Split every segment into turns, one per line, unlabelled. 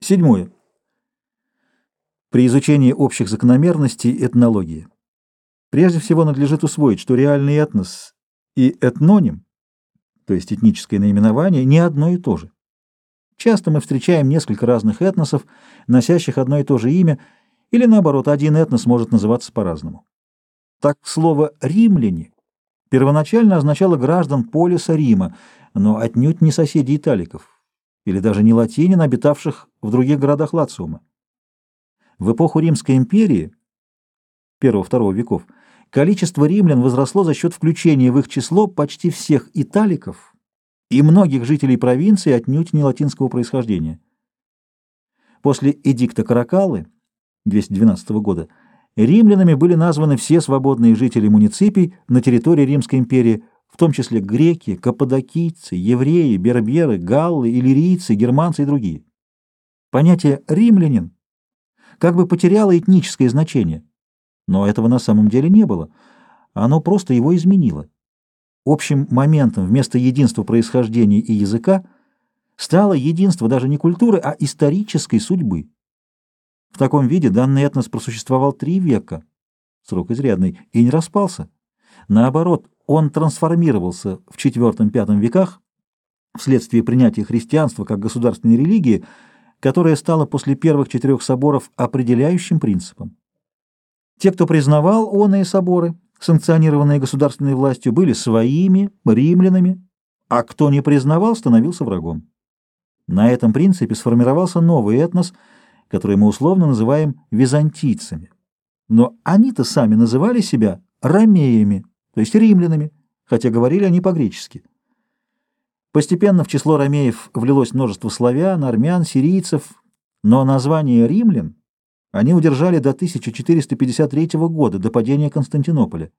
Седьмое. При изучении общих закономерностей этнологии прежде всего надлежит усвоить, что реальный этнос и этноним, то есть этническое наименование, не одно и то же. Часто мы встречаем несколько разных этносов, носящих одно и то же имя, или наоборот, один этнос может называться по-разному. Так слово «римляне» первоначально означало граждан полиса Рима, но отнюдь не соседей италиков, или даже не латинин, обитавших в других городах Лациума. В эпоху Римской империи I-II веков количество римлян возросло за счет включения в их число почти всех италиков и многих жителей провинции отнюдь не латинского происхождения. После эдикта Каракалы 212 года римлянами были названы все свободные жители муниципий на территории Римской империи, в том числе греки, каппадокийцы, евреи, берберы, галлы, иллирийцы, германцы и другие. Понятие «римлянин» как бы потеряло этническое значение, но этого на самом деле не было, оно просто его изменило. Общим моментом вместо единства происхождения и языка стало единство даже не культуры, а исторической судьбы. В таком виде данный этнос просуществовал три века, срок изрядный, и не распался. Наоборот, он трансформировался в IV-V веках вследствие принятия христианства как государственной религии, которая стала после первых четырех соборов определяющим принципом. Те, кто признавал оные соборы, санкционированные государственной властью, были своими, римлянами, а кто не признавал, становился врагом. На этом принципе сформировался новый этнос, который мы условно называем византийцами. Но они-то сами называли себя ромеями, то есть римлянами, хотя говорили они по-гречески. Постепенно в число ромеев влилось множество славян, армян, сирийцев, но название римлян они удержали до 1453 года, до падения Константинополя.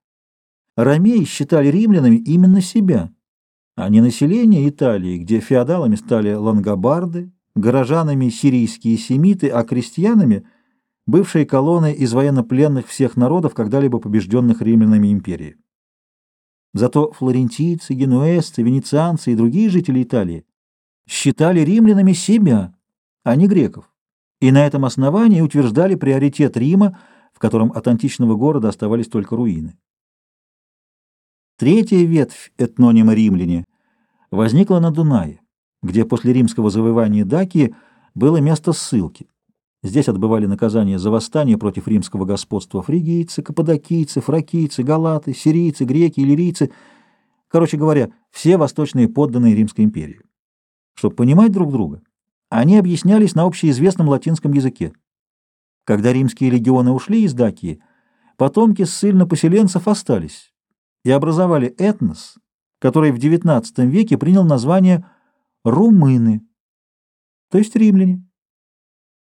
Ромеи считали римлянами именно себя, а не население Италии, где феодалами стали лангобарды, горожанами сирийские семиты, а крестьянами – бывшие колонны из военнопленных всех народов, когда-либо побежденных римлянами империи. Зато флорентийцы, генуэзцы, венецианцы и другие жители Италии считали римлянами себя, а не греков, и на этом основании утверждали приоритет Рима, в котором от античного города оставались только руины. Третья ветвь этнонима римляне возникла на Дунае, где после римского завоевания Дакии было место ссылки. Здесь отбывали наказание за восстание против римского господства фригийцы, каппадокийцы, фракийцы, галаты, сирийцы, греки, иллирийцы, короче говоря, все восточные подданные Римской империи. Чтобы понимать друг друга, они объяснялись на общеизвестном латинском языке. Когда римские легионы ушли из Дакии, потомки ссыльно-поселенцев остались и образовали этнос, который в XIX веке принял название румыны, то есть римляне.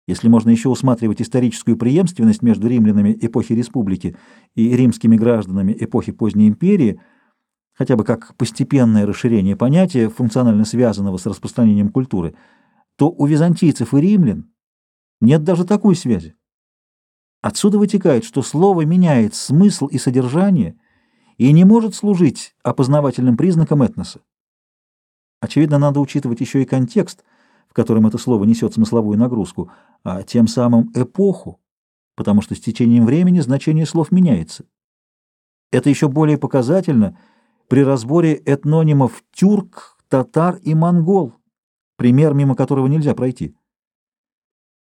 Если можно еще усматривать историческую преемственность между римлянами эпохи республики и римскими гражданами эпохи поздней империи, хотя бы как постепенное расширение понятия, функционально связанного с распространением культуры, то у византийцев и римлян нет даже такой связи. Отсюда вытекает, что слово меняет смысл и содержание и не может служить опознавательным признаком этноса. Очевидно, надо учитывать еще и контекст – которым это слово несет смысловую нагрузку, а тем самым эпоху, потому что с течением времени значение слов меняется. Это еще более показательно при разборе этнонимов тюрк, татар и монгол, пример, мимо которого нельзя пройти.